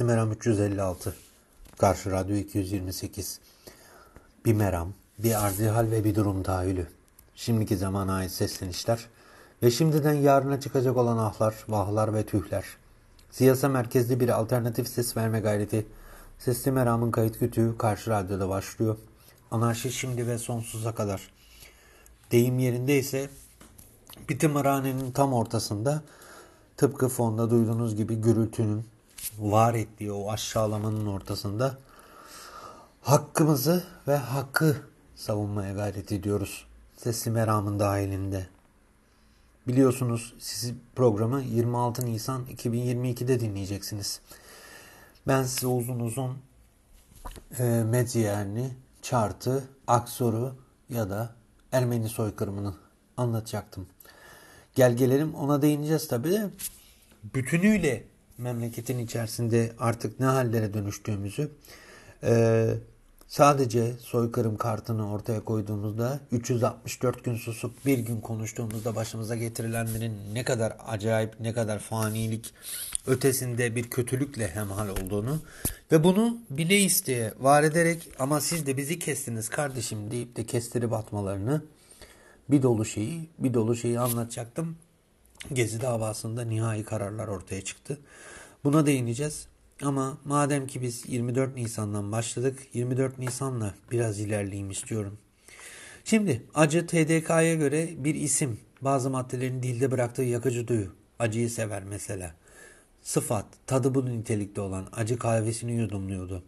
2, 1. Sesli Meram 356. Karşı Radyo 228. Bir meram, bir arzihal ve bir durum tahayyülü. Şimdiki zamana ait seslenişler ve şimdiden yarına çıkacak olan ahlar, vahlar ve tühler. Siyasa merkezli bir alternatif ses verme gayreti. Sesli Meram'ın kayıt kütüğü Karşı Radyo'da başlıyor. Anarşi şimdi ve sonsuza kadar. Deyim yerinde ise bir tımarhanenin tam ortasında tıpkı fonda duyduğunuz gibi gürültünün var ettiği o aşağılamanın ortasında hakkımızı ve hakkı savunmaya gayret ediyoruz. Sesli meramın dahilinde. Biliyorsunuz siz programı 26 Nisan 2022'de dinleyeceksiniz. Ben size uzun uzun e, Medyerni, Çartı, Aksor'u ya da Ermeni soykırımını anlatacaktım. Gel gelelim ona değineceğiz tabii de bütünüyle memleketin içerisinde artık ne hallere dönüştüğümüzü e, sadece soykırım kartını ortaya koyduğumuzda 364 gün susup bir gün konuştuğumuzda başımıza getirilenlerin ne kadar acayip ne kadar fanilik ötesinde bir kötülükle hemhal olduğunu ve bunu bile isteye var ederek ama siz de bizi kestiniz kardeşim deyip de kestirip atmalarını bir dolu şeyi, bir dolu şeyi anlatacaktım. Gezi davasında nihai kararlar ortaya çıktı. Buna değineceğiz. Ama madem ki biz 24 Nisan'dan başladık, 24 Nisan'la biraz ilerleyeyim istiyorum. Şimdi acı TDK'ya göre bir isim. Bazı maddelerin dilde bıraktığı yakıcı duyu. Acıyı sever mesela. Sıfat, tadı bu nitelikte olan acı kahvesini yudumluyordu.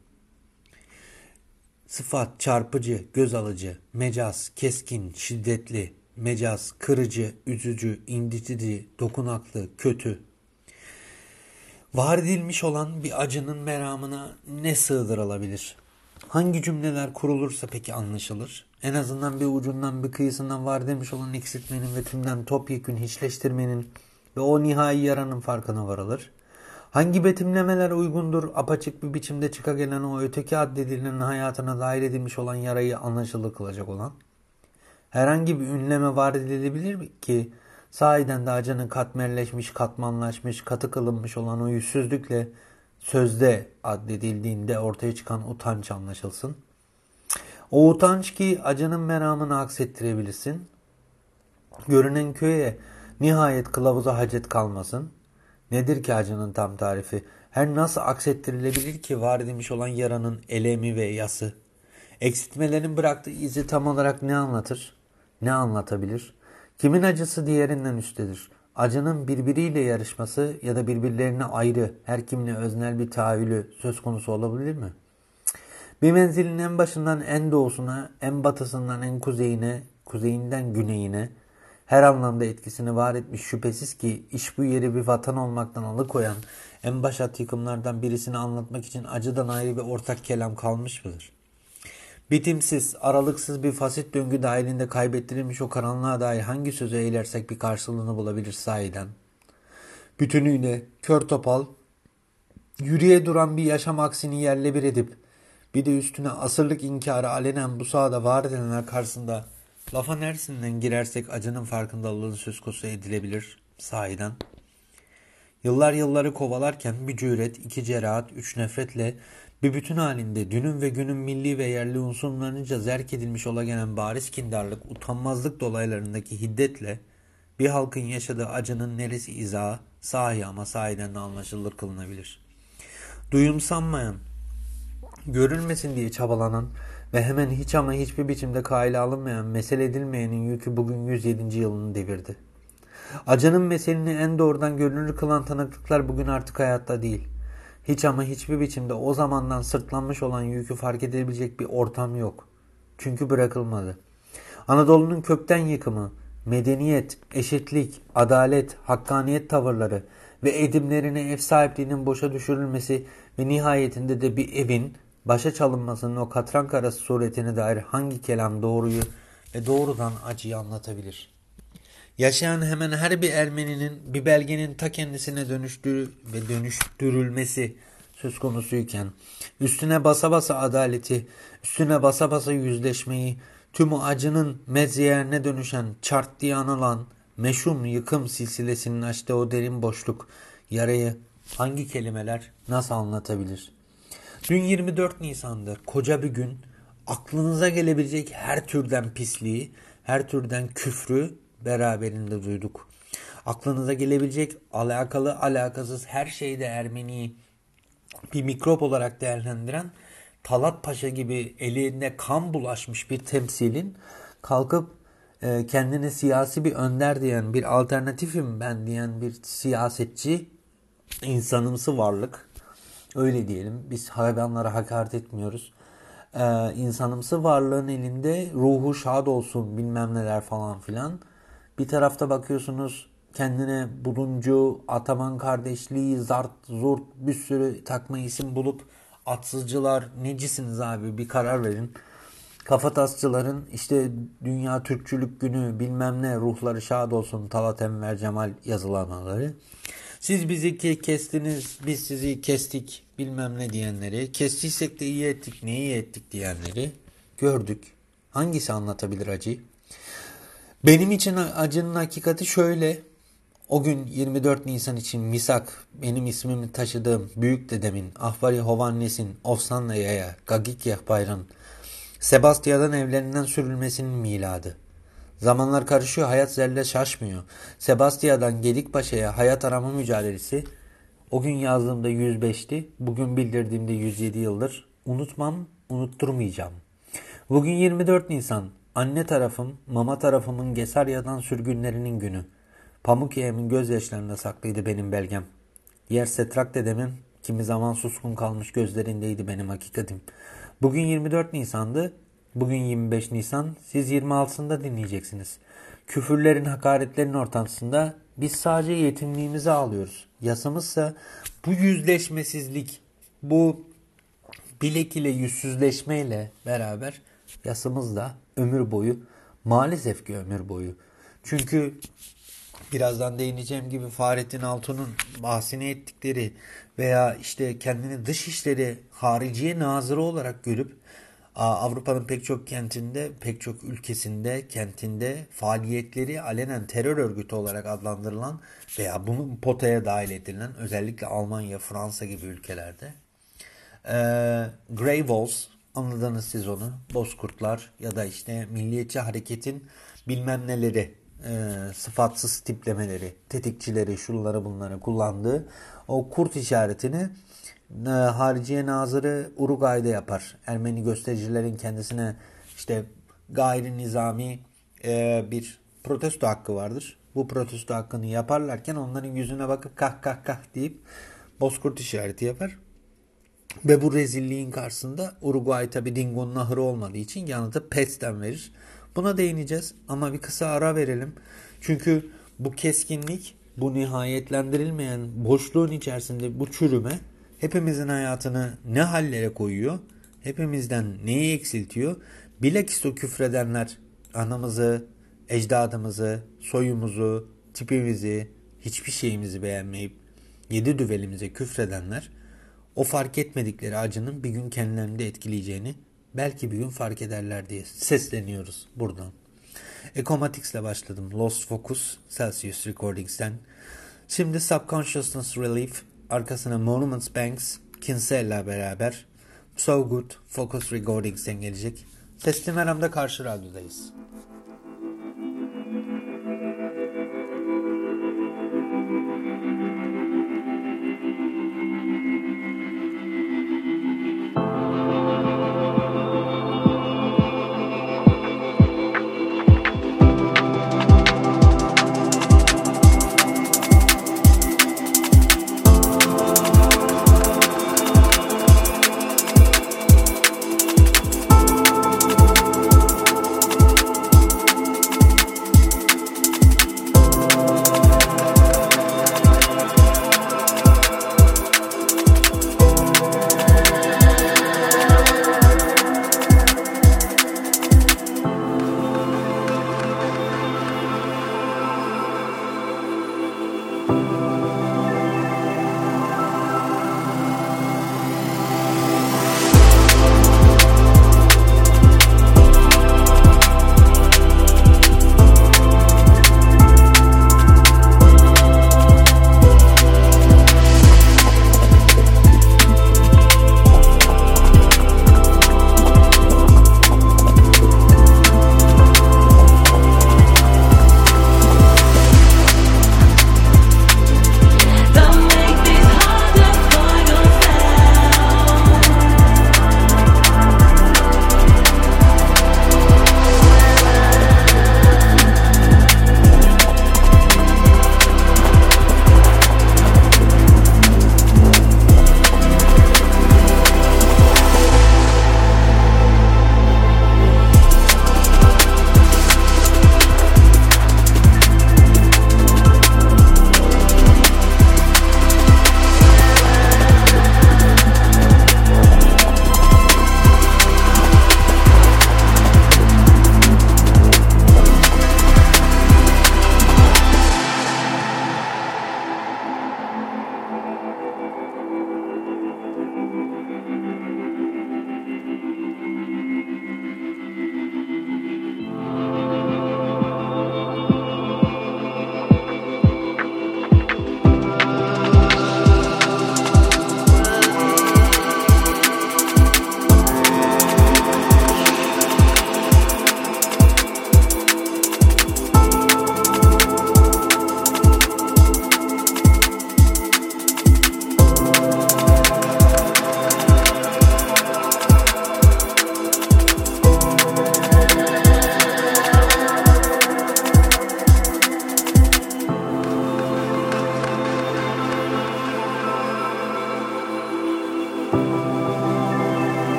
Sıfat çarpıcı, göz alıcı, mecaz, keskin, şiddetli, mecaz, kırıcı, üzücü, incitici, dokunaklı, kötü. Var edilmiş olan bir acının meramına ne sığdırılabilir? Hangi cümleler kurulursa peki anlaşılır? En azından bir ucundan bir kıyısından var demiş olan eksiltmenin ve tümden topyekün hiçleştirmenin ve o nihai yaranın farkına varılır. Hangi betimlemeler uygundur apaçık bir biçimde çıka gelen o öteki addedilenin hayatına dahil edilmiş olan yarayı anlaşılır kılacak olan? Herhangi bir ünleme var edilebilir ki sahiden de acının katmerleşmiş, katmanlaşmış, katı kılınmış olan o yüzsüzlükle sözde addedildiğinde ortaya çıkan utanç anlaşılsın? O utanç ki acının meramını aksettirebilirsin. Görünen köye nihayet kılavuza hacet kalmasın. Nedir ki acının tam tarifi? Her nasıl aksettirilebilir ki var edilmiş olan yaranın elemi ve yası? Eksiltmelerin bıraktığı izi tam olarak ne anlatır? Ne anlatabilir? Kimin acısı diğerinden üsttedir? Acının birbiriyle yarışması ya da birbirlerine ayrı, her kimle öznel bir tahayyülü söz konusu olabilir mi? Bir menzilin en başından en doğusuna, en batısından en kuzeyine, kuzeyinden güneyine, her anlamda etkisini var etmiş şüphesiz ki iş bu yeri bir vatan olmaktan alıkoyan en başat yıkımlardan birisini anlatmak için acıdan ayrı bir ortak kelam kalmış mıdır? Bitimsiz, aralıksız bir fasit döngü dahilinde kaybettirilmiş o karanlığa dair hangi sözü eğlersek bir karşılığını bulabilir sahiden? Bütünüyle kör topal, yürüye duran bir yaşam aksini yerle bir edip bir de üstüne asırlık inkarı alenen bu sahada var edilenler karşısında lafa neresinden girersek acının farkındalığını söz konusu edilebilir sahiden. Yıllar yılları kovalarken bir cüret, iki cerahat, üç nefretle bir bütün halinde dünün ve günün milli ve yerli unsurlarınca zerk edilmiş ola gelen bariz kindarlık, utanmazlık dolaylarındaki hiddetle bir halkın yaşadığı acının neresi izahı, sahi ama sahiden de anlaşılır kılınabilir. Duyumsanmayan, görülmesin diye çabalanan ve hemen hiç ama hiçbir biçimde kaile alınmayan, mesele edilmeyenin yükü bugün 107. yılını devirdi. Acının meselini en doğrudan görünür kılan tanıklıklar bugün artık hayatta değil. Hiç ama hiçbir biçimde o zamandan sırtlanmış olan yükü fark edebilecek bir ortam yok. Çünkü bırakılmadı. Anadolu'nun kökten yıkımı, medeniyet, eşitlik, adalet, hakkaniyet tavırları ve edimlerine ev sahipliğinin boşa düşürülmesi ve nihayetinde de bir evin başa çalınmasının o katran karası suretine dair hangi kelam doğruyu ve doğrudan acıyı anlatabilir? Yaşayan hemen her bir Ermeninin bir belgenin ta kendisine dönüştüğü ve dönüştürülmesi söz konusuyken, üstüne basa basa adaleti, üstüne basa basa yüzleşmeyi, tüm o acının mezyerine dönüşen çart diye anılan meşhum yıkım silsilesinin açtığı o derin boşluk, yarayı hangi kelimeler nasıl anlatabilir? Dün 24 Nisan'da koca bir gün aklınıza gelebilecek her türden pisliği, her türden küfrü beraberinde duyduk. Aklınıza gelebilecek alakalı alakasız her şeyde Ermeni'yi bir mikrop olarak değerlendiren Talat Paşa gibi elinde kan bulaşmış bir temsilin kalkıp e, kendine siyasi bir önder diyen, bir alternatifim ben diyen bir siyasetçi insanımsı varlık. Öyle diyelim. Biz hayvanlara hakaret etmiyoruz. Ee, insanımsı varlığın elinde ruhu şad olsun bilmem neler falan filan. Bir tarafta bakıyorsunuz kendine buluncu, Ataman kardeşliği, zart, zurt bir sürü takma isim bulup atsızcılar necisiniz abi bir karar verin. Kafatasçıların işte Dünya Türkçülük Günü bilmem ne ruhları şad olsun Talat Enver Cemal yazılamaları. Siz bizi ki kestiniz biz sizi kestik bilmem ne diyenleri. Kestiysek de iyi ettik ne iyi ettik diyenleri gördük. Hangisi anlatabilir acıyı? Benim için acının hakikati şöyle. O gün 24 Nisan için Misak, benim ismimi taşıdığım büyük dedemin, Ahvari Hovannes'in, Ofsanla Yaya, Gagik Yahbayran, Sebastia'dan evlerinden sürülmesinin miladı. Zamanlar karışıyor, hayat zerre şaşmıyor. Sebastia'dan Gedikpaşa'ya hayat arama mücadelesi o gün yazdığımda 105'ti, bugün bildirdiğimde 107 yıldır. Unutmam, unutturmayacağım. Bugün 24 Nisan, anne tarafım, mama tarafımın Gesarya'dan sürgünlerinin günü. Pamuk yeğemin gözyaşlarında saklıydı benim belgem. Yer Setrak dedemin kimi zaman suskun kalmış gözlerindeydi benim hakikatim. Bugün 24 Nisan'dı. Bugün 25 Nisan. Siz 26'sında dinleyeceksiniz. Küfürlerin, hakaretlerin ortasında biz sadece yetimliğimizi ağlıyoruz. Yasamızsa bu yüzleşmesizlik, bu bilek ile yüzsüzleşmeyle beraber yasamız da ömür boyu maalesef ki ömür boyu. Çünkü birazdan değineceğim gibi Fahrettin Altun'un bahsini ettikleri veya işte kendini dışişleri hariciye nazırı olarak görüp Avrupa'nın pek çok kentinde, pek çok ülkesinde, kentinde faaliyetleri alenen terör örgütü olarak adlandırılan veya bunu potaya dahil edilen özellikle Almanya, Fransa gibi ülkelerde e, Grey Walls anladınız siz onu. Bozkurtlar ya da işte Milliyetçi Hareket'in bilmem neleri e, sıfatsız tiplemeleri, tetikçileri, şunları bunları kullandığı o kurt işaretini e, Hariciye Nazırı Uruguay'da yapar. Ermeni göstericilerin kendisine işte gayri nizami e, bir protesto hakkı vardır. Bu protesto hakkını yaparlarken onların yüzüne bakıp kah kah kah deyip bozkurt işareti yapar. Ve bu rezilliğin karşısında Uruguay tabi Dingo'nun ahırı olmadığı için yanıtı PES'ten verir. Buna değineceğiz ama bir kısa ara verelim. Çünkü bu keskinlik, bu nihayetlendirilmeyen boşluğun içerisinde bu çürüme hepimizin hayatını ne hallere koyuyor? Hepimizden neyi eksiltiyor? Bilakis o küfredenler anamızı, ecdadımızı, soyumuzu, tipimizi, hiçbir şeyimizi beğenmeyip yedi düvelimize küfredenler o fark etmedikleri acının bir gün kendilerini de etkileyeceğini belki bir gün fark ederler diye sesleniyoruz buradan. Ecomatics ile başladım. Lost Focus, Celsius Recordings'ten. Şimdi Subconsciousness Relief, arkasına Monuments Banks, Kinsella beraber So Good, Focus Recordings'ten gelecek. Teslim Eram'da karşı radyodayız.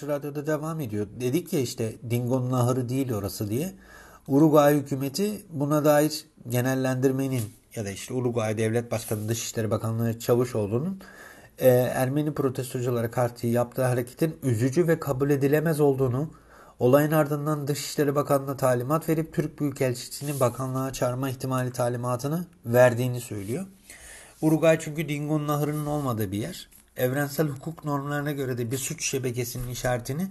Karşı Radyo'da devam ediyor. Dedik ya işte Dingo'nun ahırı değil orası diye. Uruguay hükümeti buna dair genellendirmenin ya da işte Uruguay Devlet Başkanı Dışişleri Bakanlığı Çavuşoğlu'nun e, Ermeni protestoculara karşı yaptığı hareketin üzücü ve kabul edilemez olduğunu, olayın ardından Dışişleri Bakanlığı'na talimat verip Türk Büyükelçisini bakanlığa çağırma ihtimali talimatını verdiğini söylüyor. Uruguay çünkü Dingo'nun ahırının olmadığı bir yer. Evrensel hukuk normlarına göre de bir suç şebekesinin işaretini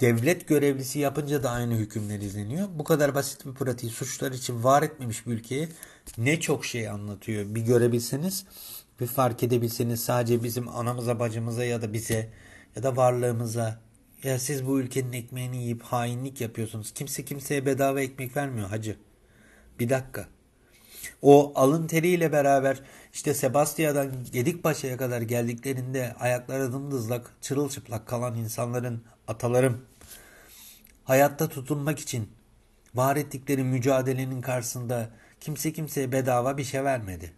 devlet görevlisi yapınca da aynı hükümler izleniyor. Bu kadar basit bir pratiği suçlar için var etmemiş bir ülkeye ne çok şey anlatıyor. Bir görebilseniz, bir fark edebilseniz sadece bizim anamıza, bacımıza ya da bize ya da varlığımıza ya siz bu ülkenin ekmeğini yiyip hainlik yapıyorsunuz. Kimse kimseye bedava ekmek vermiyor hacı. Bir dakika. O alın teriyle beraber işte Sebastia'dan Gedikpaşa'ya kadar geldiklerinde ayakları dımdızlak, çırılçıplak kalan insanların, atalarım hayatta tutunmak için var ettikleri mücadelenin karşısında kimse kimseye bedava bir şey vermedi.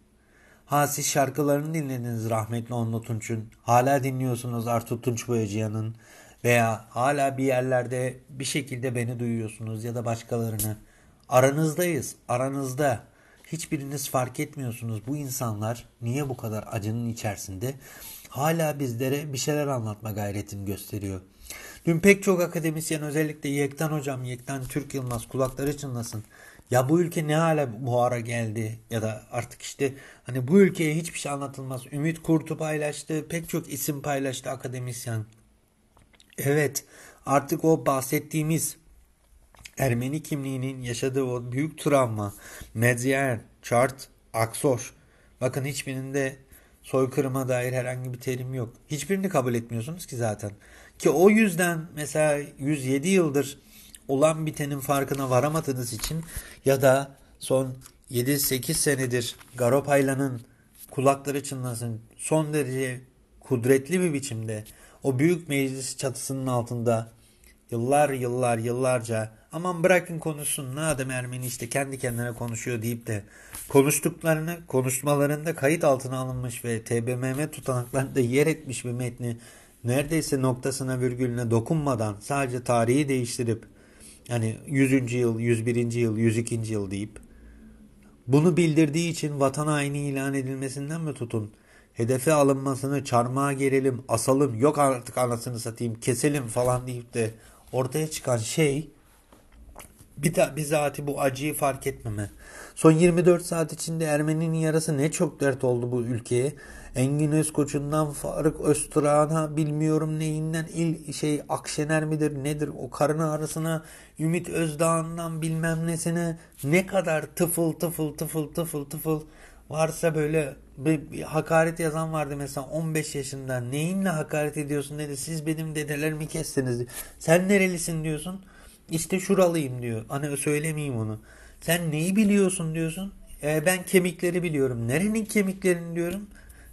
Ha siz şarkılarını dinlediniz rahmetli Onlu Tunç'un. Hala dinliyorsunuz Artur Tunç Boyacıyan'ın. Veya hala bir yerlerde bir şekilde beni duyuyorsunuz ya da başkalarını. Aranızdayız. Aranızda. Hiçbiriniz fark etmiyorsunuz bu insanlar niye bu kadar acının içerisinde hala bizlere bir şeyler anlatma gayretini gösteriyor. Dün pek çok akademisyen özellikle Yektan Hocam, Yektan Türk Yılmaz kulakları çınlasın. Ya bu ülke ne hale bu ara geldi ya da artık işte hani bu ülkeye hiçbir şey anlatılmaz. Ümit Kurt'u paylaştı, pek çok isim paylaştı akademisyen. Evet artık o bahsettiğimiz Ermeni kimliğinin yaşadığı o büyük travma, Medyen, Chart, Aksoş. Bakın hiçbirinde soykırıma dair herhangi bir terim yok. Hiçbirini kabul etmiyorsunuz ki zaten. Ki o yüzden mesela 107 yıldır olan bitenin farkına varamadığınız için ya da son 7-8 senedir Garopaylan'ın kulakları çınlasın son derece kudretli bir biçimde o büyük meclis çatısının altında yıllar yıllar yıllarca aman bırakın konuşsun ne adam Ermeni işte kendi kendine konuşuyor deyip de konuştuklarını konuşmalarında kayıt altına alınmış ve TBMM tutanaklarında yer etmiş bir metni neredeyse noktasına virgülüne dokunmadan sadece tarihi değiştirip yani 100. yıl, 101. yıl, 102. yıl deyip bunu bildirdiği için vatan haini ilan edilmesinden mi tutun? Hedefe alınmasını, çarmıha gerelim, asalım, yok artık anasını satayım, keselim falan deyip de ortaya çıkan şey bizatihi bu acıyı fark etmeme. Son 24 saat içinde Ermeni'nin yarası ne çok dert oldu bu ülkeye. Engin Özkoç'undan Faruk Öztürk'una bilmiyorum neyinden il şey Akşener midir nedir o karın ağrısına Ümit Özdağ'ından bilmem nesine ne kadar tıfıl tıfıl tıfıl tıfıl tıfıl varsa böyle bir, bir hakaret yazan vardı mesela 15 yaşında neyinle hakaret ediyorsun dedi siz benim dedelerimi kestiniz sen nerelisin diyorsun işte şuralıyım diyor. Hani söylemeyeyim onu. Sen neyi biliyorsun diyorsun? E, ben kemikleri biliyorum. Nerenin kemiklerini diyorum?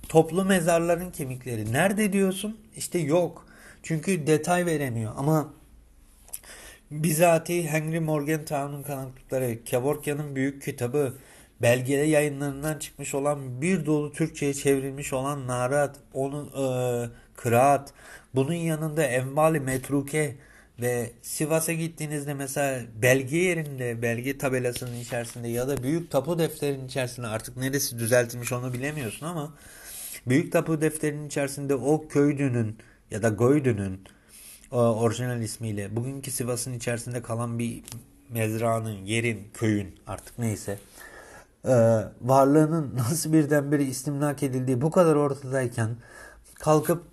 Toplu mezarların kemikleri. Nerede diyorsun? İşte yok. Çünkü detay veremiyor. Ama bizatihi Henry Morgenthau'nun kanıtlıkları Kevorkian'ın büyük kitabı belgede yayınlarından çıkmış olan bir dolu Türkçe'ye çevrilmiş olan narat, onun e, kıraat, bunun yanında Envali Metruke ve Sivas'a gittiğinizde mesela belge yerinde, belge tabelasının içerisinde ya da büyük tapu defterinin içerisinde artık neresi düzeltilmiş onu bilemiyorsun ama büyük tapu defterinin içerisinde o köydünün ya da Goydü'nün orijinal ismiyle bugünkü Sivas'ın içerisinde kalan bir mezranın, yerin, köyün artık neyse e, varlığının nasıl birdenbire istimlak edildiği bu kadar ortadayken kalkıp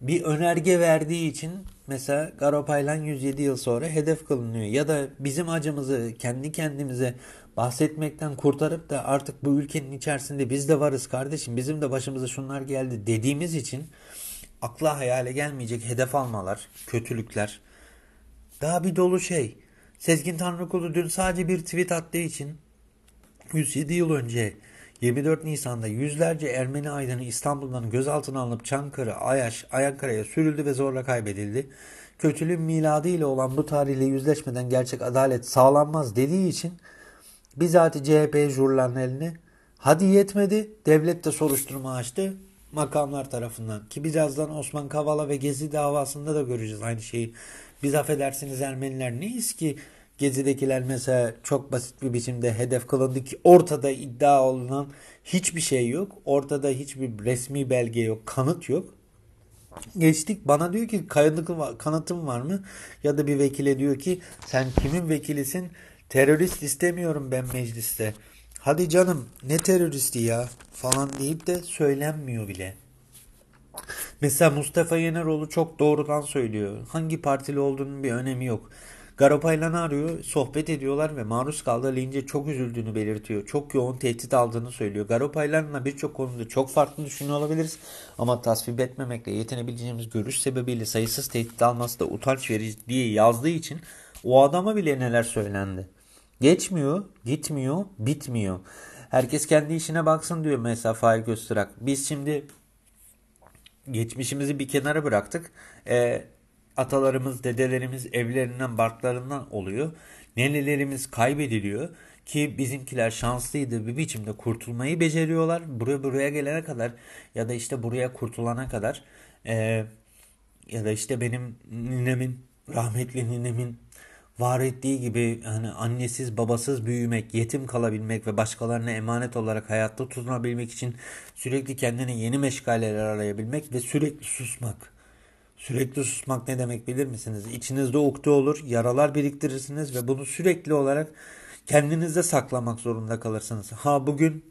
bir önerge verdiği için mesela Garopaylan 107 yıl sonra hedef kılınıyor. Ya da bizim acımızı kendi kendimize bahsetmekten kurtarıp da artık bu ülkenin içerisinde biz de varız kardeşim bizim de başımıza şunlar geldi dediğimiz için akla hayale gelmeyecek hedef almalar, kötülükler. Daha bir dolu şey. Sezgin Tanrıkulu dün sadece bir tweet attığı için 107 yıl önce 24 Nisan'da yüzlerce Ermeni aydını İstanbul'dan gözaltına alınıp Çankırı, Ayaş, Ankara'ya sürüldü ve zorla kaybedildi. Kötülüğün miladı ile olan bu tarihle yüzleşmeden gerçek adalet sağlanmaz dediği için Bizatihi CHP jurnaline hadi yetmedi devlet de soruşturma açtı makamlar tarafından. Ki birazdan Osman Kavala ve Gezi davasında da göreceğiz aynı şeyi. Biz affedersiniz Ermeniler neyiz ki Gezi'dekiler mesela çok basit bir biçimde hedef kılındı ki ortada iddia olunan hiçbir şey yok. Ortada hiçbir resmi belge yok, kanıt yok. Geçtik bana diyor ki kanıtım var mı? Ya da bir vekile diyor ki sen kimin vekilisin? Terörist istemiyorum ben mecliste. Hadi canım ne teröristi ya falan deyip de söylenmiyor bile. Mesela Mustafa Yeneroğlu çok doğrudan söylüyor. Hangi partili olduğunun bir önemi yok. Garopaylan'ı arıyor, sohbet ediyorlar ve maruz kaldığı lince çok üzüldüğünü belirtiyor. Çok yoğun tehdit aldığını söylüyor. Garopaylan'la birçok konuda çok farklı düşünüyor olabiliriz. Ama tasvip etmemekle yetinebileceğimiz görüş sebebiyle sayısız tehdit alması da utanç verici diye yazdığı için o adama bile neler söylendi. Geçmiyor, gitmiyor, bitmiyor. Herkes kendi işine baksın diyor mesela Faik Gösterak. Biz şimdi geçmişimizi bir kenara bıraktık. E, atalarımız, dedelerimiz evlerinden, barklarından oluyor. Nenelerimiz kaybediliyor ki bizimkiler şanslıydı bir biçimde kurtulmayı beceriyorlar. Buraya buraya gelene kadar ya da işte buraya kurtulana kadar e, ya da işte benim ninemin, rahmetli ninemin var ettiği gibi hani annesiz babasız büyümek, yetim kalabilmek ve başkalarına emanet olarak hayatta tutunabilmek için sürekli kendine yeni meşgaleler arayabilmek ve sürekli susmak. Sürekli susmak ne demek bilir misiniz? İçinizde ukde olur, yaralar biriktirirsiniz ve bunu sürekli olarak kendinizde saklamak zorunda kalırsınız. Ha bugün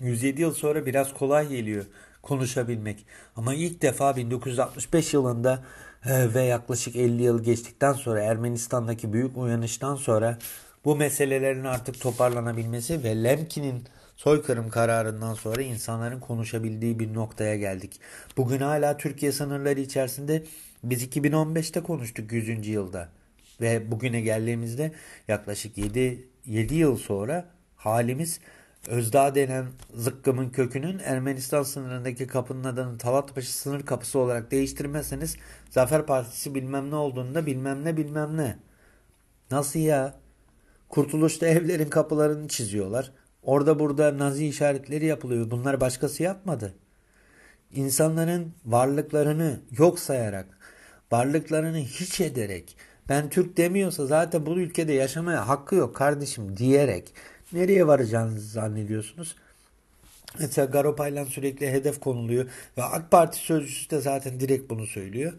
107 yıl sonra biraz kolay geliyor konuşabilmek. Ama ilk defa 1965 yılında e, ve yaklaşık 50 yıl geçtikten sonra Ermenistan'daki büyük uyanıştan sonra bu meselelerin artık toparlanabilmesi ve Lemkin'in soykırım kararından sonra insanların konuşabildiği bir noktaya geldik. Bugün hala Türkiye sınırları içerisinde biz 2015'te konuştuk 100. yılda ve bugüne geldiğimizde yaklaşık 7 7 yıl sonra halimiz Özdağ denen zıkkımın kökünün Ermenistan sınırındaki kapının adını Talatpaşa sınır kapısı olarak değiştirmezseniz Zafer Partisi bilmem ne olduğunda bilmem ne bilmem ne. Nasıl ya? Kurtuluşta evlerin kapılarını çiziyorlar. Orada burada nazi işaretleri yapılıyor. Bunlar başkası yapmadı. İnsanların varlıklarını yok sayarak, varlıklarını hiç ederek, ben Türk demiyorsa zaten bu ülkede yaşamaya hakkı yok kardeşim diyerek nereye varacağınızı zannediyorsunuz? Mesela Garopaylan sürekli hedef konuluyor ve AK Parti sözcüsü de zaten direkt bunu söylüyor.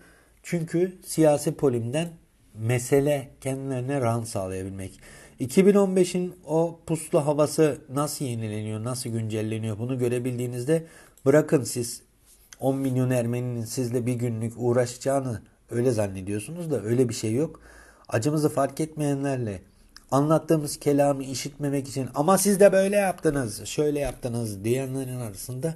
Çünkü siyasi polimden mesele kendilerine rant sağlayabilmek. 2015'in o puslu havası nasıl yenileniyor, nasıl güncelleniyor bunu görebildiğinizde bırakın siz 10 milyon Ermeninin sizle bir günlük uğraşacağını öyle zannediyorsunuz da öyle bir şey yok. Acımızı fark etmeyenlerle anlattığımız kelamı işitmemek için ama siz de böyle yaptınız, şöyle yaptınız diyenlerin arasında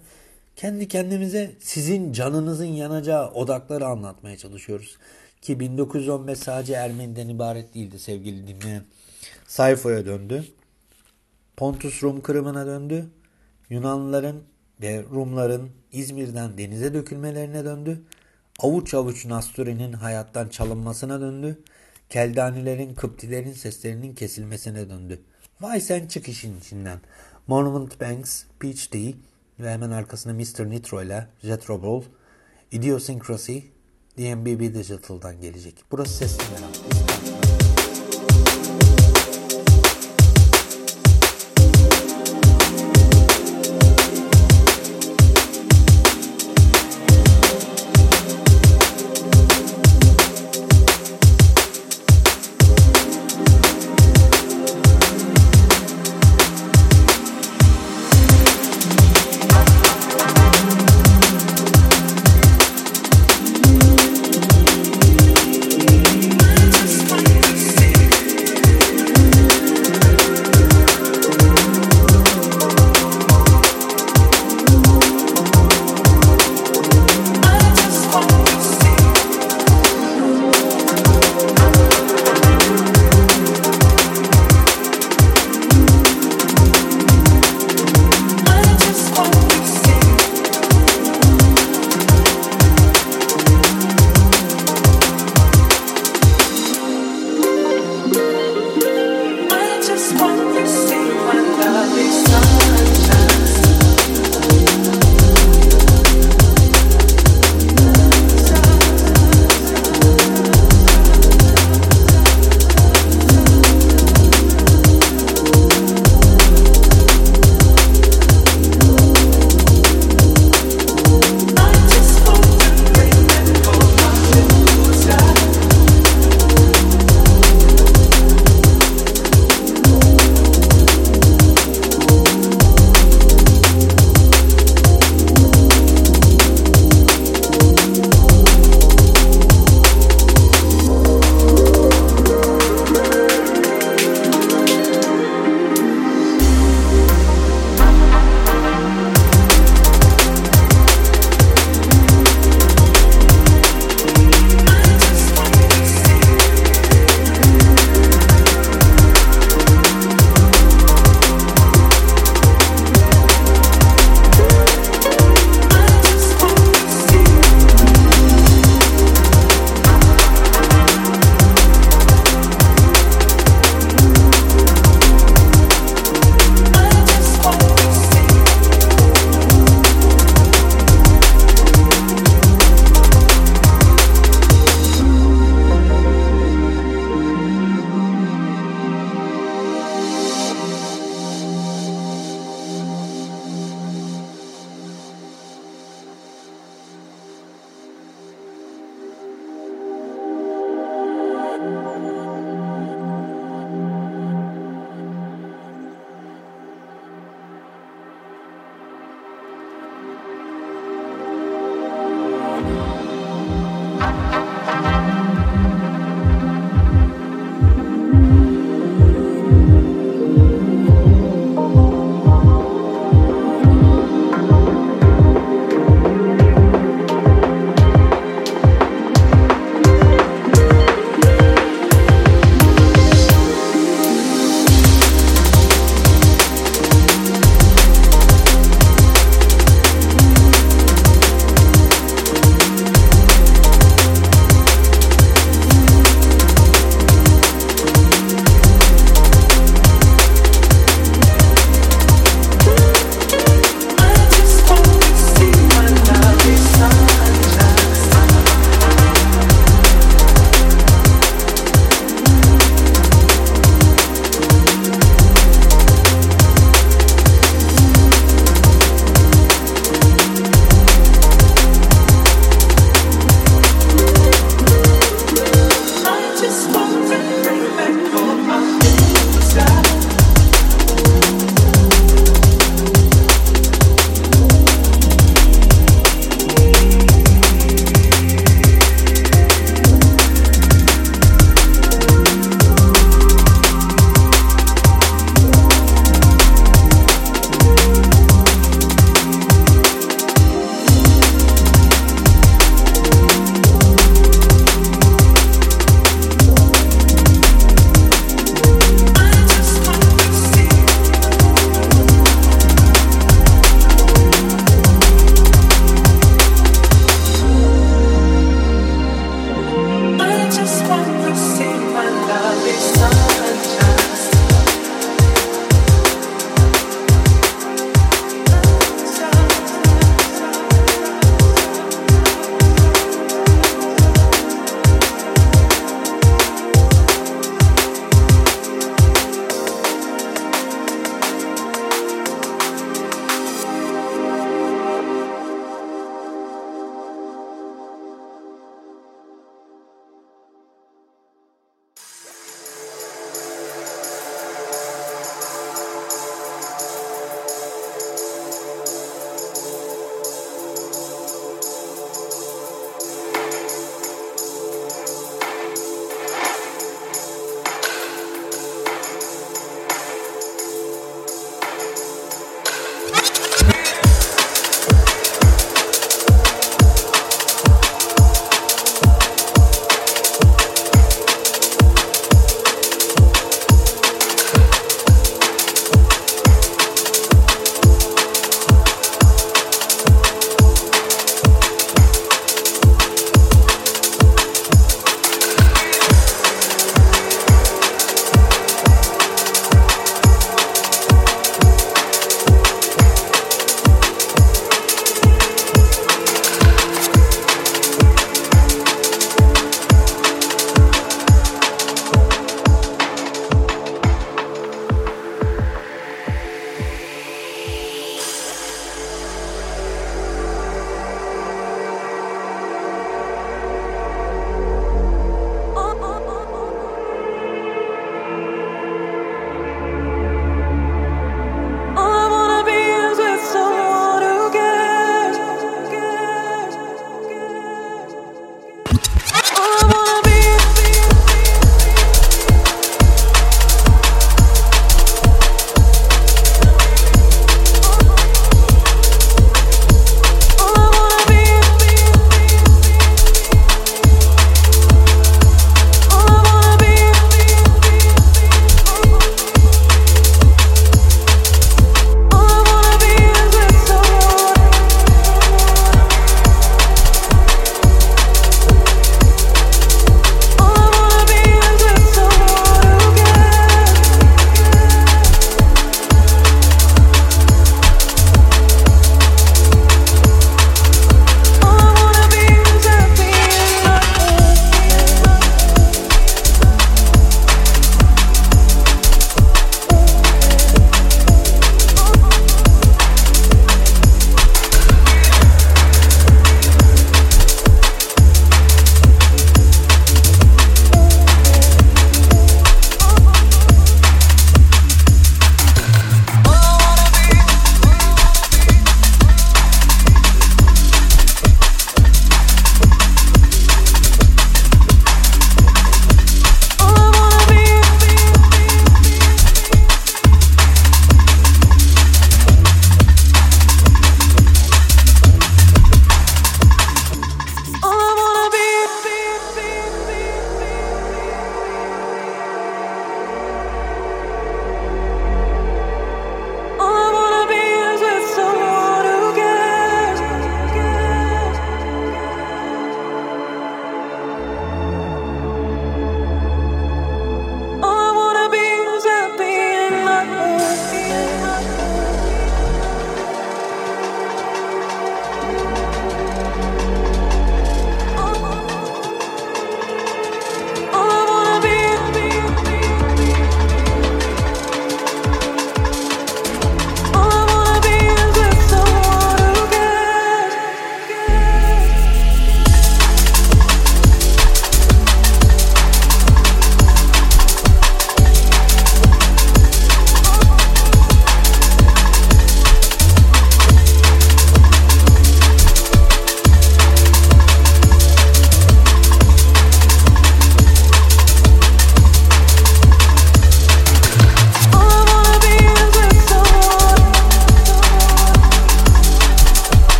kendi kendimize sizin canınızın yanacağı odakları anlatmaya çalışıyoruz. Ki 1915 sadece Ermeni'den ibaret değildi sevgili dinleyen. Sayfo'ya döndü. Pontus Rum Kırım'ına döndü. Yunanlıların ve Rumların İzmir'den denize dökülmelerine döndü. Avuç avuç Nasturi'nin hayattan çalınmasına döndü. Keldanilerin, Kıptilerin seslerinin kesilmesine döndü. Vay sen çık işin içinden. Monument Banks, Peach Tea ve hemen arkasında Mr. Nitro ile Jetro Ball, Idiosyncrasy, DMBB Digital'dan gelecek. Burası sesli merak.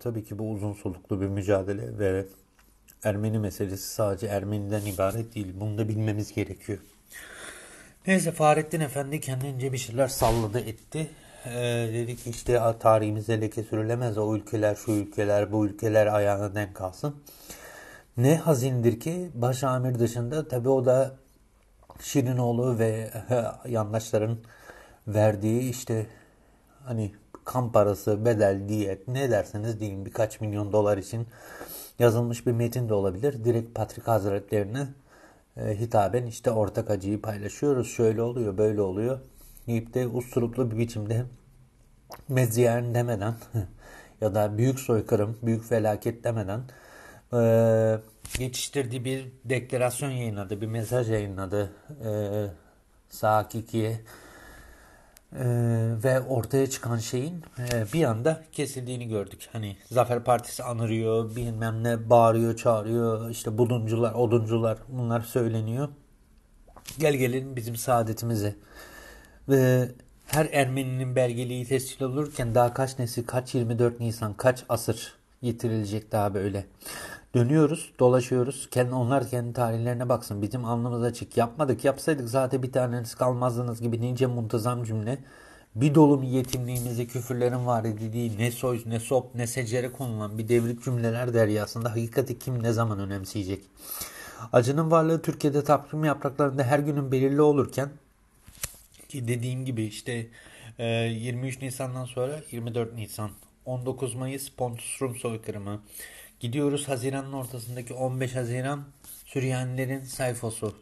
Tabii ki bu uzun soluklu bir mücadele ve Ermeni meselesi sadece Ermeniden ibaret değil. Bunu da bilmemiz gerekiyor. Neyse Fahrettin Efendi kendince bir şeyler salladı etti. Ee, dedik işte tarihimize leke sürülemez o ülkeler şu ülkeler bu ülkeler ayağına denk kalsın. Ne hazindir ki başamir dışında tabi o da Şirinoğlu ve yandaşların verdiği işte hani kan parası, bedel, diyet ne derseniz deyin birkaç milyon dolar için yazılmış bir metin de olabilir. Direkt Patrik Hazretlerine e, hitaben işte ortak acıyı paylaşıyoruz. Şöyle oluyor, böyle oluyor. Deyip de usturuplu bir biçimde mezziyen demeden ya da büyük soykırım, büyük felaket demeden e, geçiştirdiği bir deklarasyon yayınladı, bir mesaj yayınladı. E, Sakiki'ye ee, ve ortaya çıkan şeyin e, bir anda kesildiğini gördük. Hani Zafer Partisi anırıyor, bilmem ne bağırıyor, çağırıyor, işte buluncular, oduncular bunlar söyleniyor. Gel gelelim bizim saadetimize. Ve her Ermeninin belgeliği tescil olurken daha kaç nesil, kaç 24 Nisan, kaç asır yitirilecek daha böyle. Dönüyoruz, dolaşıyoruz. Kendi, onlar kendi tarihlerine baksın. Bizim alnımız açık. Yapmadık. Yapsaydık zaten bir taneniz kalmazdınız gibi nice muntazam cümle. Bir dolu yetimliğimize küfürlerin var dediği ne soy, ne sop, ne secere konulan bir devrik cümleler deryasında hakikati kim ne zaman önemseyecek? Acının varlığı Türkiye'de takvim yapraklarında her günün belirli olurken ki dediğim gibi işte 23 e, Nisan'dan sonra 24 Nisan 19 Mayıs Pontus Rum soykırımı Gidiyoruz Haziran'ın ortasındaki 15 Haziran Süryanilerin sayfosu.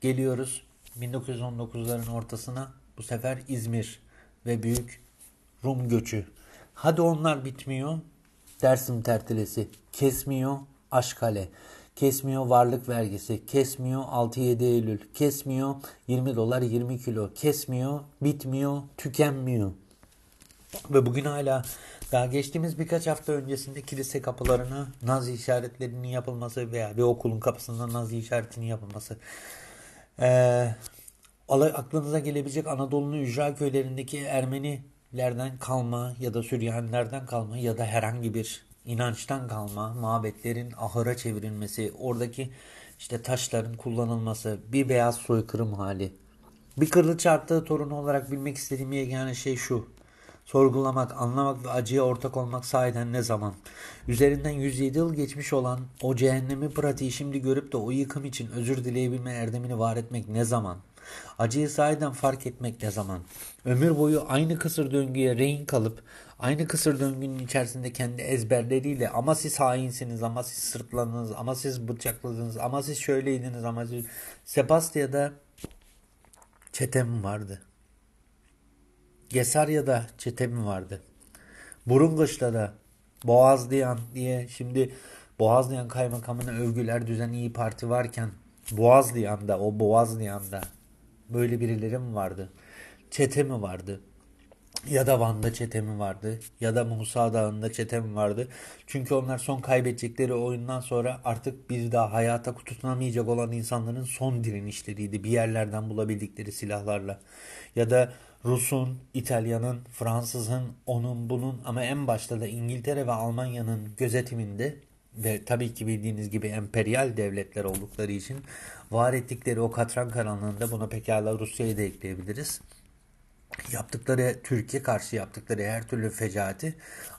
Geliyoruz 1919'ların ortasına bu sefer İzmir ve büyük Rum göçü. Hadi onlar bitmiyor. Dersim tertilesi kesmiyor Aşkale. Kesmiyor varlık vergisi, kesmiyor 6-7 Eylül, kesmiyor 20 dolar 20 kilo, kesmiyor, bitmiyor, tükenmiyor. Ve bugün hala daha geçtiğimiz birkaç hafta öncesinde kilise kapılarına Nazi işaretlerinin yapılması veya bir okulun kapısında Nazi işaretinin yapılması. Ee, aklınıza gelebilecek Anadolu'nun ücra köylerindeki Ermenilerden kalma ya da Süryanilerden kalma ya da herhangi bir inançtan kalma mabetlerin ahıra çevrilmesi, oradaki işte taşların kullanılması, bir beyaz soykırım hali. Bir kırlı çarptığı torunu olarak bilmek istediğim yegane şey şu. Sorgulamak, anlamak ve acıya ortak olmak sahiden ne zaman? Üzerinden 107 yıl geçmiş olan o cehennemi pratiği şimdi görüp de o yıkım için özür dileyebilme erdemini var etmek ne zaman? Acıyı sahiden fark etmek ne zaman? Ömür boyu aynı kısır döngüye rehin kalıp aynı kısır döngünün içerisinde kendi ezberleriyle ama siz hainsiniz, ama siz sırtladınız, ama siz bıçakladınız, ama siz şöyleydiniz, ama siz... Sebastia'da çetem vardı. Gesarya'da çete mi vardı? Burungaç'ta da Boğazlayan diye şimdi Boğazlayan kaymakamına övgüler düzen iyi Parti varken Boğazlayan'da o Boğazlayan'da böyle birileri mi vardı? Çete mi vardı? Ya da Van'da çete mi vardı? Ya da Musa Dağı'nda çete mi vardı? Çünkü onlar son kaybedecekleri oyundan sonra artık bir daha hayata tutunamayacak olan insanların son direnişleriydi. Bir yerlerden bulabildikleri silahlarla. Ya da Rus'un, İtalya'nın, Fransız'ın, onun bunun ama en başta da İngiltere ve Almanya'nın gözetiminde ve tabii ki bildiğiniz gibi emperyal devletler oldukları için var ettikleri o katran karanlığında buna pekala Rusya'yı da ekleyebiliriz. Yaptıkları Türkiye karşı yaptıkları her türlü fecaati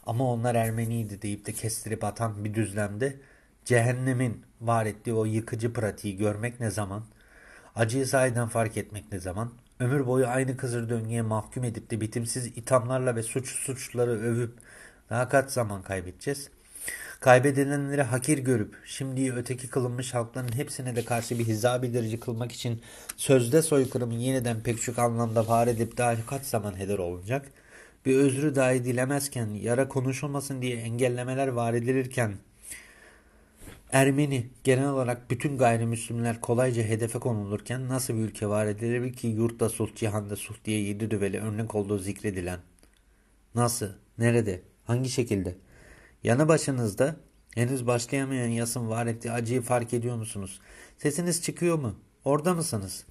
ama onlar Ermeniydi deyip de kestirip atan bir düzlemde cehennemin var ettiği o yıkıcı pratiği görmek ne zaman, acıyı sahiden fark etmek ne zaman, ömür boyu aynı kızır döngüye mahkum edip de bitimsiz ithamlarla ve suç suçları övüp daha kaç zaman kaybedeceğiz? Kaybedilenleri hakir görüp şimdi öteki kılınmış halkların hepsine de karşı bir hiza bildirici kılmak için sözde soykırımı yeniden pek çok anlamda var edip daha kaç zaman heder olacak? Bir özrü dahi dilemezken, yara konuşulmasın diye engellemeler var edilirken Ermeni genel olarak bütün gayrimüslimler kolayca hedefe konulurken nasıl bir ülke var edilebilir ki yurtta sulh cihanda sulh diye yedi düveli örnek olduğu zikredilen? Nasıl? Nerede? Hangi şekilde? Yanı başınızda henüz başlayamayan yasın var ettiği acıyı fark ediyor musunuz? Sesiniz çıkıyor mu? Orada mısınız?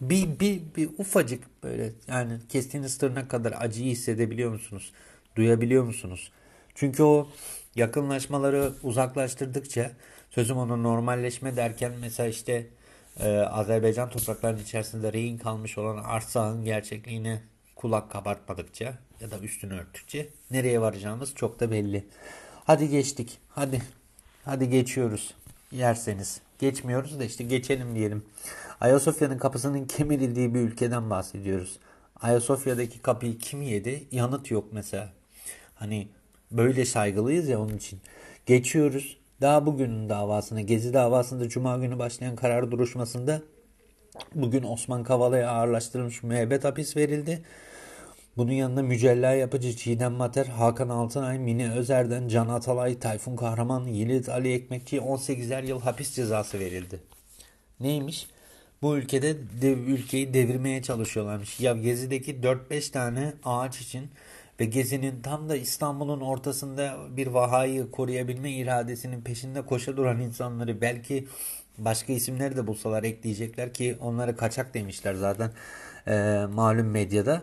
Bir, bir, bir ufacık böyle yani kestiğiniz tırnak kadar acıyı hissedebiliyor musunuz? Duyabiliyor musunuz? Çünkü o yakınlaşmaları uzaklaştırdıkça sözüm onu normalleşme derken mesela işte e, Azerbaycan topraklarının içerisinde rehin kalmış olan arsanın gerçekliğine kulak kabartmadıkça ya da üstünü örttükçe nereye varacağımız çok da belli. Hadi geçtik. Hadi. Hadi geçiyoruz. Yerseniz. Geçmiyoruz da işte geçelim diyelim. Ayasofya'nın kapısının kemirildiği bir ülkeden bahsediyoruz. Ayasofya'daki kapıyı kim yedi? Yanıt yok mesela. Hani böyle saygılıyız ya onun için. Geçiyoruz. Daha bugünün davasına, Gezi davasında Cuma günü başlayan karar duruşmasında bugün Osman Kavala'ya ağırlaştırılmış müebbet hapis verildi. Bunun yanında mücella yapıcı Çiğdem Mater, Hakan Altınay, Mine Özer'den Can Atalay, Tayfun Kahraman, Yiğit Ali Ekmekçi'ye 18'er yıl hapis cezası verildi. Neymiş? Bu ülkede dev, ülkeyi devirmeye çalışıyorlarmış. Ya Gezi'deki 4-5 tane ağaç için ve Gezi'nin tam da İstanbul'un ortasında bir vahayı koruyabilme iradesinin peşinde koşa duran insanları belki başka isimleri de bulsalar ekleyecekler ki onları kaçak demişler zaten e, malum medyada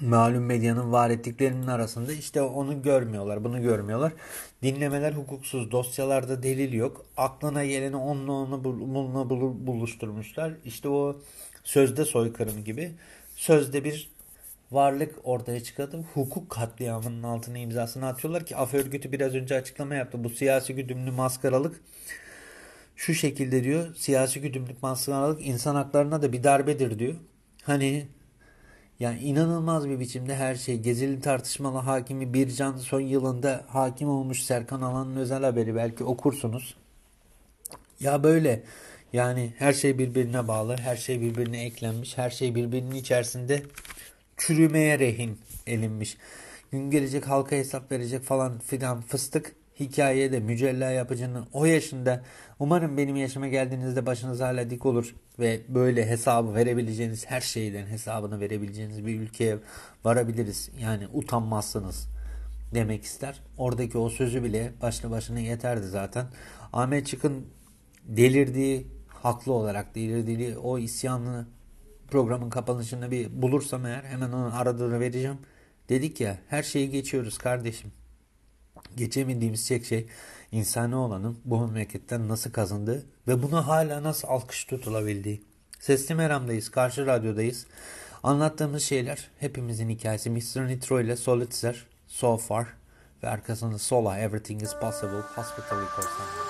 malum medyanın var ettiklerinin arasında işte onu görmüyorlar, bunu görmüyorlar. Dinlemeler hukuksuz, dosyalarda delil yok. Aklına geleni onunla onu bununla buluşturmuşlar. İşte o sözde soykırım gibi. Sözde bir varlık ortaya çıkartıp hukuk katliamının altına imzasını atıyorlar ki af örgütü biraz önce açıklama yaptı. Bu siyasi güdümlü maskaralık şu şekilde diyor. Siyasi güdümlük maskaralık insan haklarına da bir darbedir diyor. Hani yani inanılmaz bir biçimde her şey. Gezili tartışmalı hakimi Bircan son yılında hakim olmuş Serkan Alan'ın özel haberi belki okursunuz. Ya böyle yani her şey birbirine bağlı, her şey birbirine eklenmiş, her şey birbirinin içerisinde çürümeye rehin elinmiş. Gün gelecek halka hesap verecek falan filan fıstık hikayede mücella yapıcının o yaşında umarım benim yaşıma geldiğinizde başınız hala dik olur ve böyle hesabı verebileceğiniz her şeyden hesabını verebileceğiniz bir ülkeye varabiliriz. Yani utanmazsınız demek ister. Oradaki o sözü bile başlı başına yeterdi zaten. Ahmet Çık'ın delirdiği haklı olarak delirdiği o isyanını programın kapanışında bir bulursam eğer hemen onun aradığını vereceğim. Dedik ya her şeyi geçiyoruz kardeşim. Geçemediğimiz tek şey insani olanın bu memleketten nasıl kazındığı ve buna hala nasıl alkış tutulabildiği. Sesli Meram'dayız, karşı radyodayız. Anlattığımız şeyler hepimizin hikayesi. Mr. Nitro ile Solitaire, So Far ve arkasında Sola, Everything is Possible, Hospital Records'tan.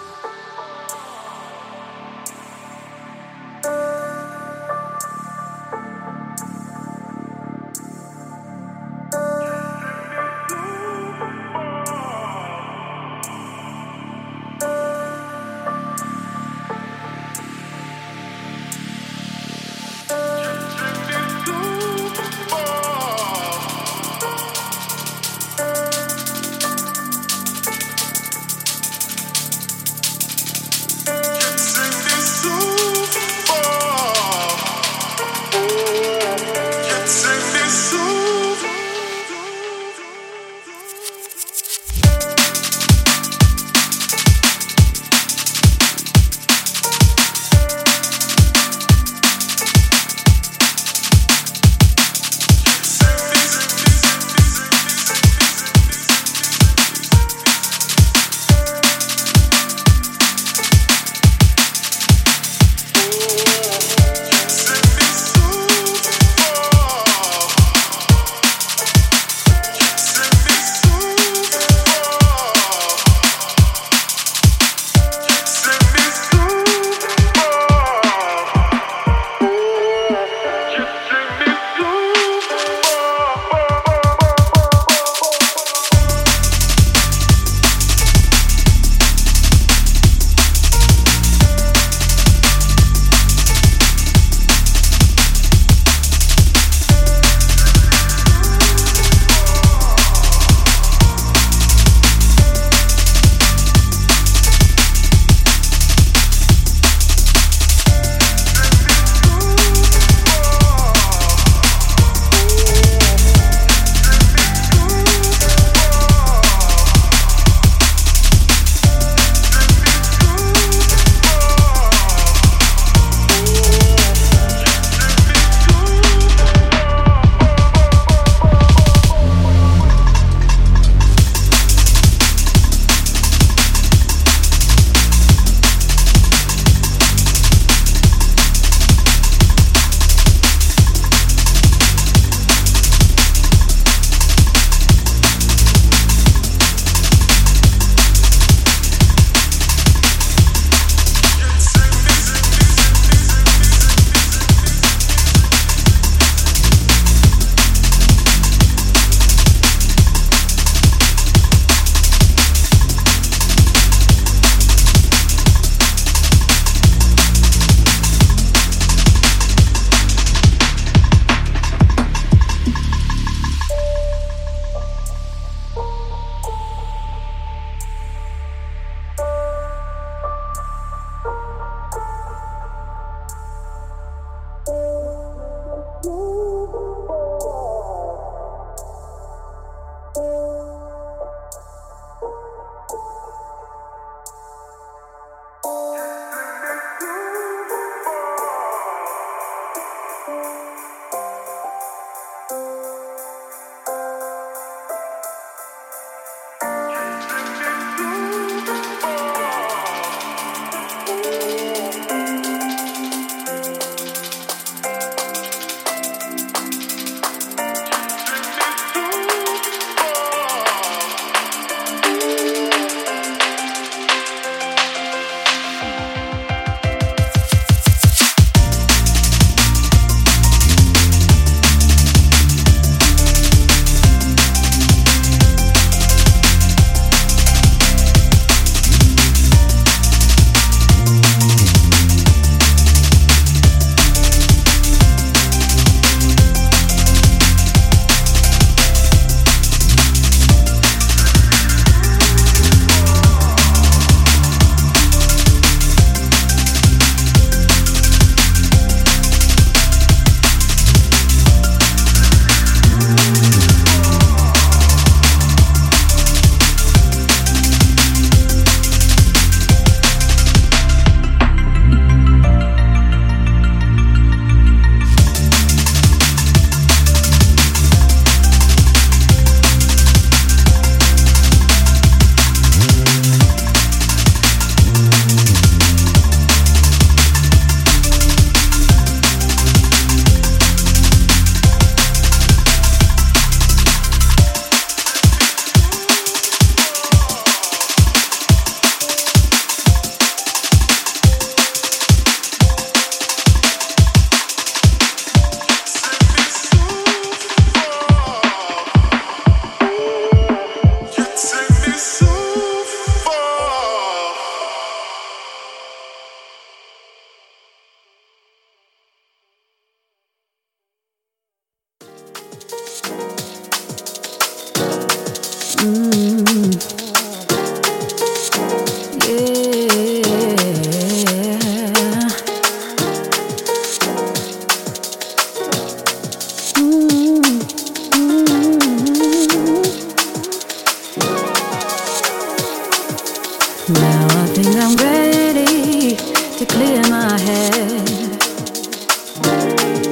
Now I think I'm ready to clear my head.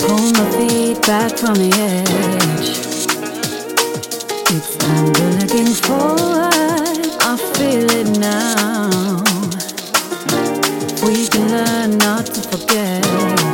Pull my feet back from the edge. It's time to looking forward. I feel it now. We can learn not to forget.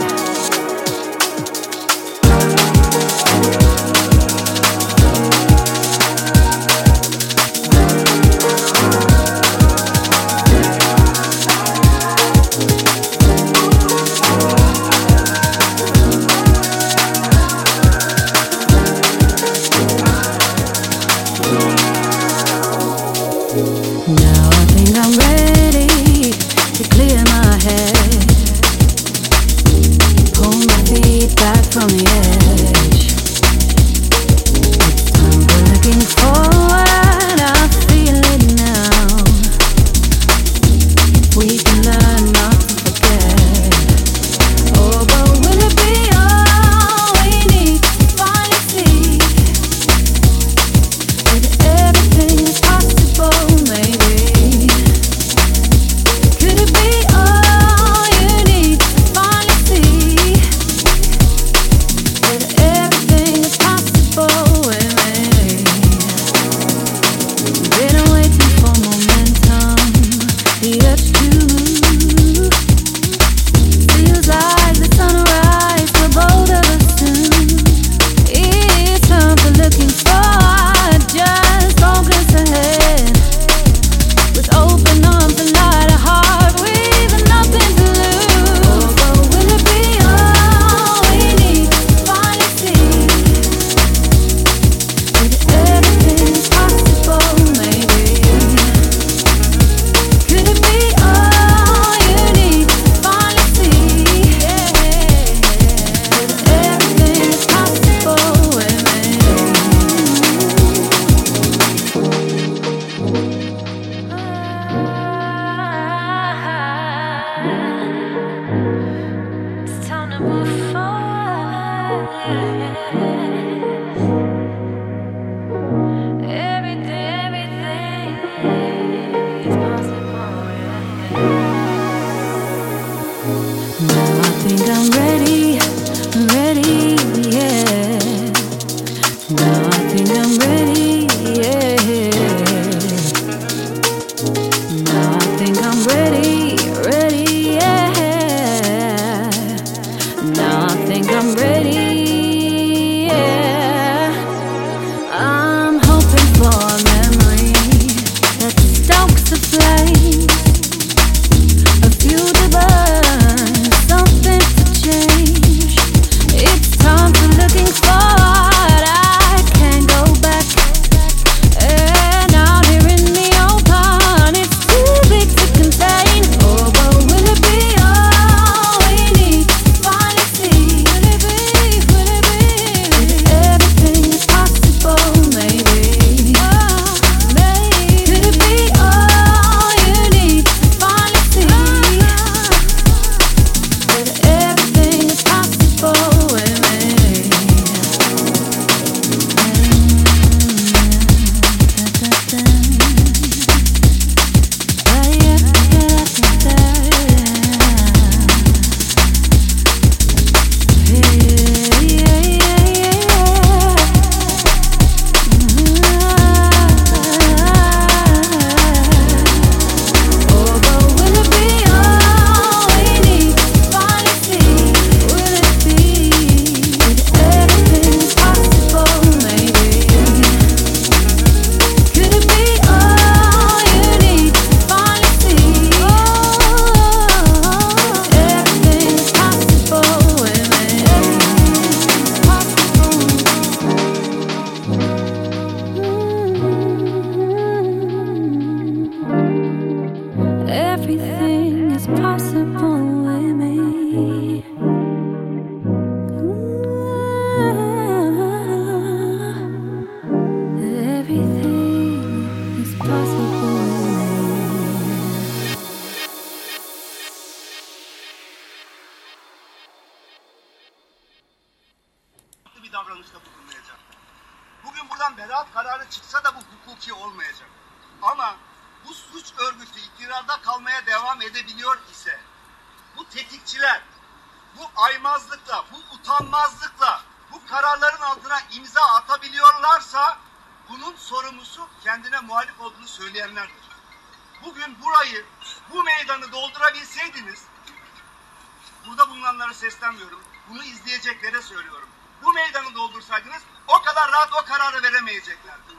O kararı veremeyeceklerdi.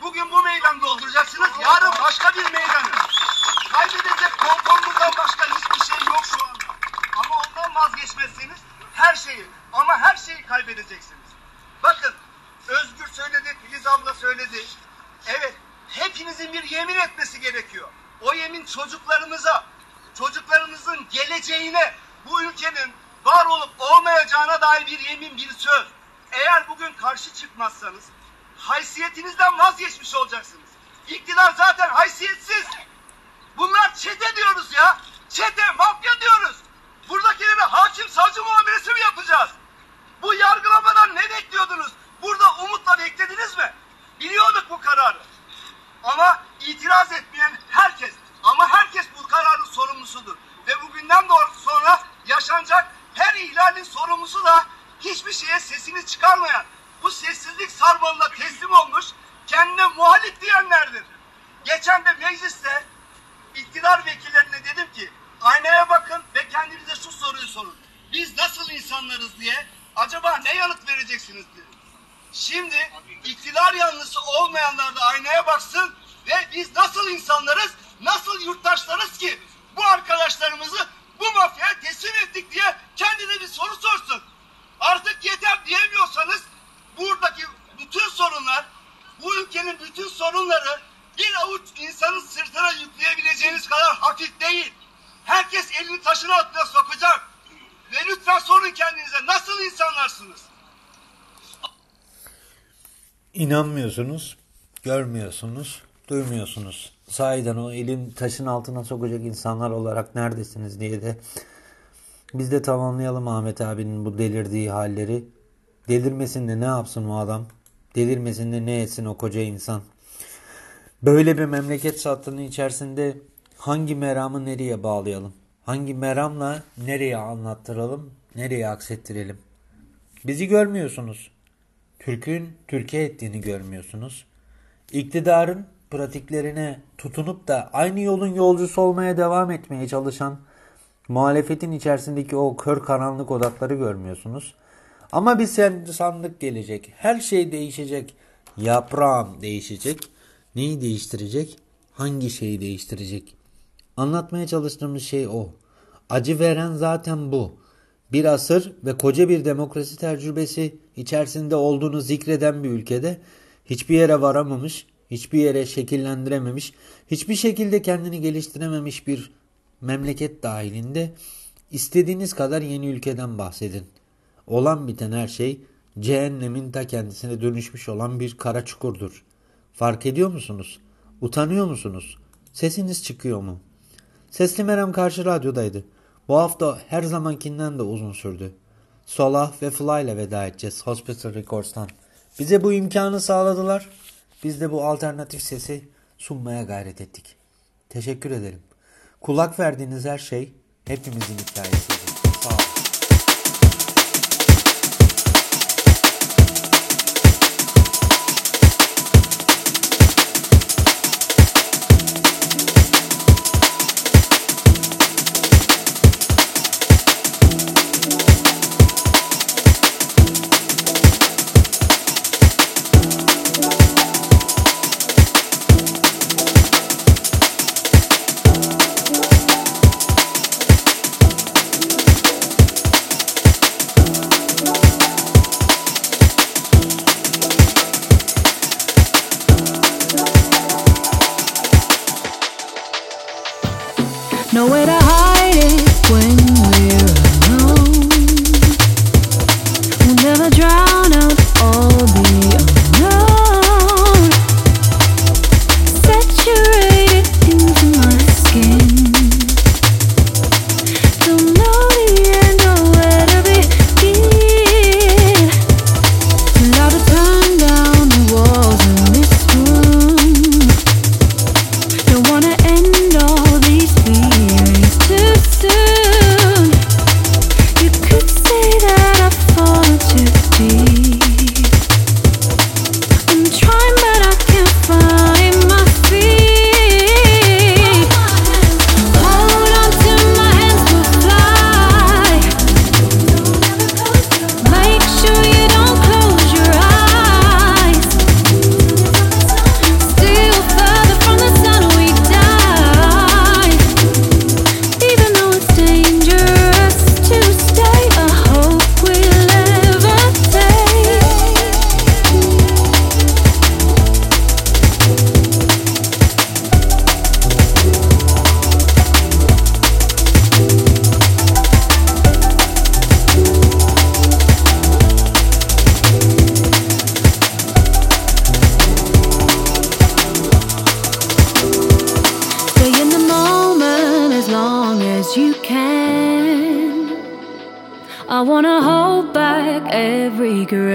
Bugün bu meydanı dolduracaksınız, yarın başka bir meydanı. Kaybedecek konforunuzdan başka hiçbir şey yok şu anda. Ama ondan vazgeçmezseniz her şeyi ama her şeyi kaybedeceksiniz. Bakın Özgür söyledi, Filiz abla söyledi. Evet hepinizin bir yemin etmesi gerekiyor. O yemin çocuklarımıza, çocuklarımızın geleceğine, bu ülkenin var olup olmayacağına dair bir yemin, bir söz. Eğer bugün karşı çıkmazsanız haysiyetinizden vazgeçmiş olacaksınız. İktidar zaten haysiyetsiz. Bunlar çete diyoruz ya. Çete, mafya diyoruz. Buradakilere hakim savcı muamelesi mi yapacağız? Bu yargılamadan ne bekliyordunuz? Burada umutla beklediniz mi? Biliyorduk bu kararı. Ama itiraz etmeyen herkes, ama herkes bu kararın sorumlusudur. Ve bugünden doğru sonra yaşanacak her ihlalin sorumlusu da hiçbir şeye sesini çıkarmayan, bu sessizlik sarmalına teslim olmuş, kendine muhalif diyenlerdir. Geçen de mecliste iktidar vekillerine dedim ki aynaya bakın ve kendinize şu soruyu sorun. Biz nasıl insanlarız diye acaba ne yanıt vereceksiniz diye. Şimdi iktidar yanlısı olmayanlar da aynaya baksın ve biz nasıl insanlarız, nasıl yurttaşlarız ki bu arkadaşlarımızı bu mafyaya teslim ettik diye kendine bir soru sorsun. Artık yeter diyemiyorsanız buradaki bütün sorunlar, bu ülkenin bütün sorunları bir avuç insanın sırtına yükleyebileceğiniz kadar hafif değil. Herkes elini taşın altına sokacak. Ve lütfen sorun kendinize nasıl insanlarsınız? İnanmıyorsunuz, görmüyorsunuz, duymuyorsunuz. Sahiden o elin taşın altına sokacak insanlar olarak neredesiniz diye de biz de tamamlayalım Ahmet abinin bu delirdiği halleri. Delirmesin de ne yapsın o adam? Delirmesin de ne etsin o koca insan? Böyle bir memleket sattığının içerisinde hangi meramı nereye bağlayalım? Hangi meramla nereye anlattıralım? Nereye aksettirelim? Bizi görmüyorsunuz. Türk'ün Türkiye ettiğini görmüyorsunuz. İktidarın pratiklerine tutunup da aynı yolun yolcusu olmaya devam etmeye çalışan muhalefetin içerisindeki o kör karanlık odakları görmüyorsunuz. Ama bir sandık gelecek. Her şey değişecek. Yaprağım değişecek. Neyi değiştirecek? Hangi şeyi değiştirecek? Anlatmaya çalıştığımız şey o. Acı veren zaten bu. Bir asır ve koca bir demokrasi tecrübesi içerisinde olduğunu zikreden bir ülkede hiçbir yere varamamış, hiçbir yere şekillendirememiş, hiçbir şekilde kendini geliştirememiş bir memleket dahilinde istediğiniz kadar yeni ülkeden bahsedin. Olan biten her şey cehennemin ta kendisine dönüşmüş olan bir kara çukurdur. Fark ediyor musunuz? Utanıyor musunuz? Sesiniz çıkıyor mu? Sesli Merem karşı radyodaydı. Bu hafta her zamankinden de uzun sürdü. Solah ve Fly ile veda edeceğiz Hospital Records'tan. Bize bu imkanı sağladılar. Biz de bu alternatif sesi sunmaya gayret ettik. Teşekkür ederim. Kulak verdiğiniz her şey hepimizin hikayesiydi.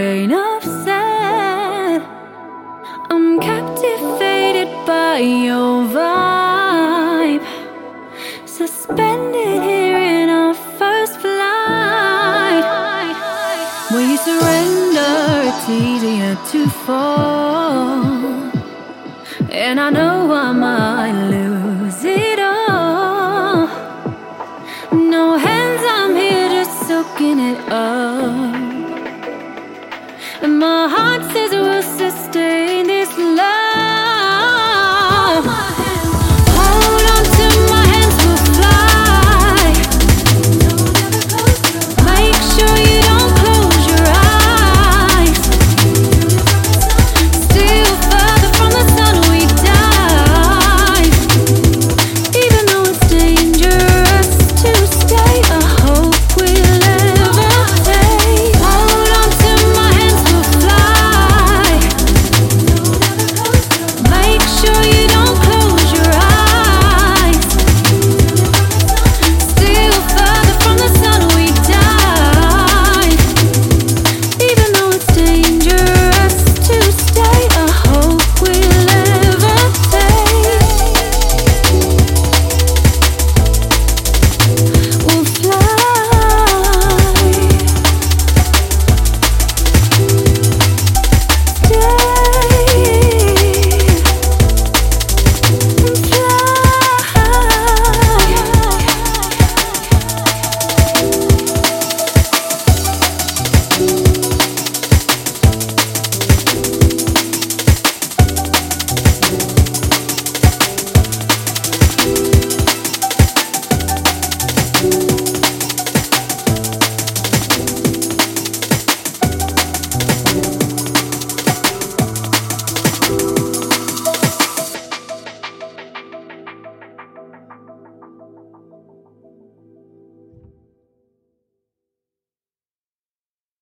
Grain of sand. I'm captivated by your vibe, suspended here in our first flight. When you surrender, it's easier to fall. And I know I might